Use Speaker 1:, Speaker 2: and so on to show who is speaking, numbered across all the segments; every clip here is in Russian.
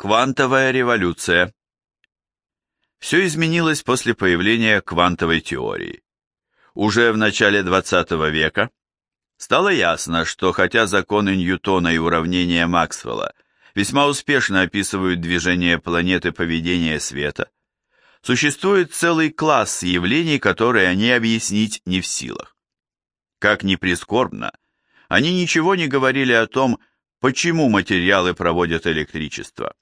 Speaker 1: Квантовая революция. Все изменилось после появления квантовой теории. Уже в начале 20 века стало ясно, что хотя законы Ньютона и уравнения Максвелла весьма успешно описывают движение планеты поведения света, существует целый класс явлений, которые они объяснить не в силах. Как ни прискорбно, они ничего не говорили о том, почему материалы проводят электричество,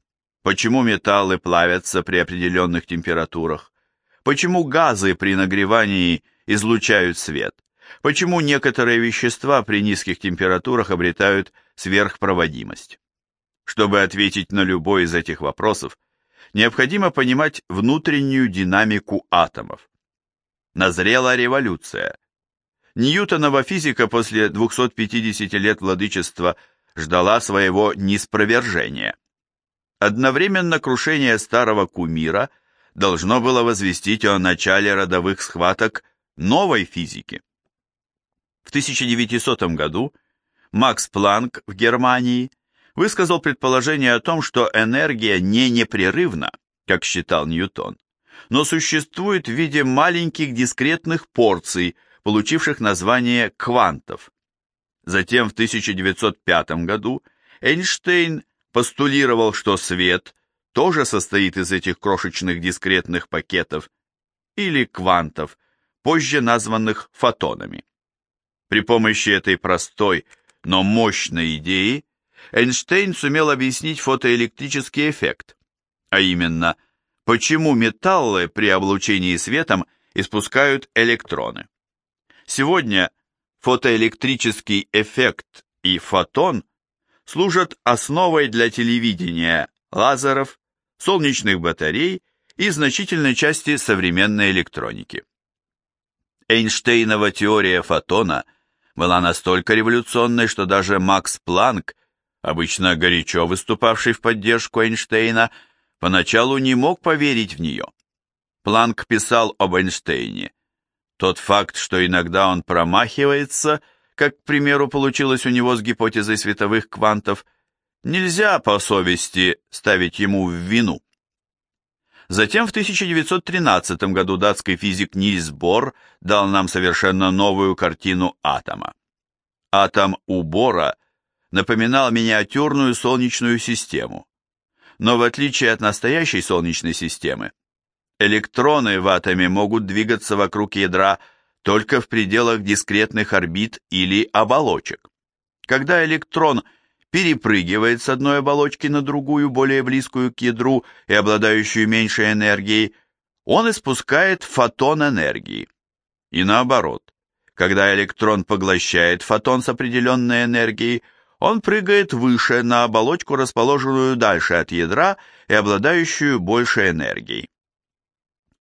Speaker 1: Почему металлы плавятся при определенных температурах? Почему газы при нагревании излучают свет? Почему некоторые вещества при низких температурах обретают сверхпроводимость? Чтобы ответить на любой из этих вопросов, необходимо понимать внутреннюю динамику атомов. Назрела революция. Ньютонова физика после 250 лет владычества ждала своего неспровержения. Одновременно крушение старого кумира должно было возвестить о начале родовых схваток новой физики. В 1900 году Макс Планк в Германии высказал предположение о том, что энергия не непрерывна, как считал Ньютон, но существует в виде маленьких дискретных порций, получивших название квантов. Затем в 1905 году Эйнштейн постулировал, что свет тоже состоит из этих крошечных дискретных пакетов или квантов, позже названных фотонами. При помощи этой простой, но мощной идеи Эйнштейн сумел объяснить фотоэлектрический эффект, а именно, почему металлы при облучении светом испускают электроны. Сегодня фотоэлектрический эффект и фотон служат основой для телевидения, лазеров, солнечных батарей и значительной части современной электроники. Эйнштейнова теория фотона была настолько революционной, что даже Макс Планк, обычно горячо выступавший в поддержку Эйнштейна, поначалу не мог поверить в нее. Планк писал об Эйнштейне. Тот факт, что иногда он промахивается – как, к примеру, получилось у него с гипотезой световых квантов, нельзя по совести ставить ему в вину. Затем в 1913 году датский физик Нильс Бор дал нам совершенно новую картину атома. Атом у Бора напоминал миниатюрную солнечную систему. Но в отличие от настоящей солнечной системы, электроны в атоме могут двигаться вокруг ядра только в пределах дискретных орбит или оболочек. Когда электрон перепрыгивает с одной оболочки на другую, более близкую к ядру и обладающую меньшей энергией, он испускает фотон энергии. И наоборот, когда электрон поглощает фотон с определенной энергией, он прыгает выше на оболочку, расположенную дальше от ядра и обладающую большей энергией.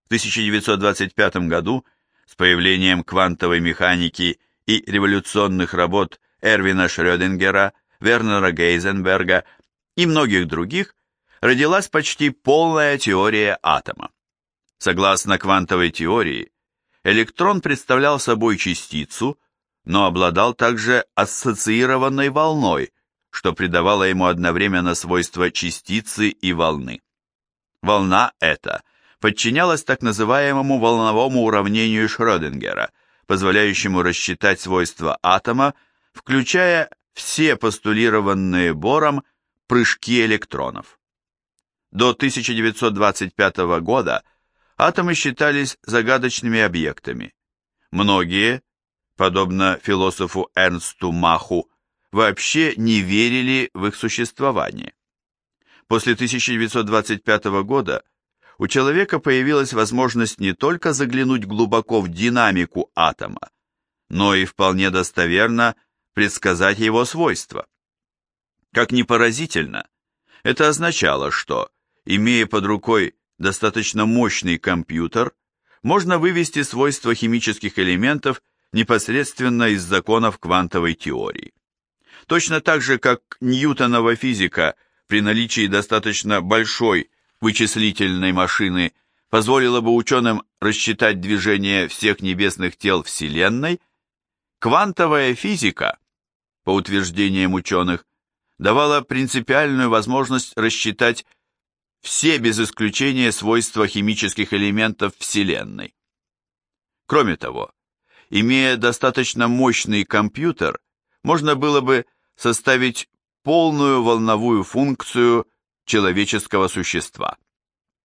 Speaker 1: В 1925 году с появлением квантовой механики и революционных работ Эрвина Шрёдингера, Вернера Гейзенберга и многих других родилась почти полная теория атома. Согласно квантовой теории, электрон представлял собой частицу, но обладал также ассоциированной волной, что придавало ему одновременно свойства частицы и волны. Волна эта – подчинялась так называемому волновому уравнению Шрёдингера, позволяющему рассчитать свойства атома, включая все постулированные Бором прыжки электронов. До 1925 года атомы считались загадочными объектами. Многие, подобно философу Эрнсту Маху, вообще не верили в их существование. После 1925 года у человека появилась возможность не только заглянуть глубоко в динамику атома, но и вполне достоверно предсказать его свойства. Как ни поразительно, это означало, что, имея под рукой достаточно мощный компьютер, можно вывести свойства химических элементов непосредственно из законов квантовой теории. Точно так же, как Ньютонова физика при наличии достаточно большой вычислительной машины позволило бы ученым рассчитать движение всех небесных тел Вселенной, квантовая физика, по утверждениям ученых, давала принципиальную возможность рассчитать все без исключения свойства химических элементов Вселенной. Кроме того, имея достаточно мощный компьютер, можно было бы составить полную волновую функцию человеческого существа.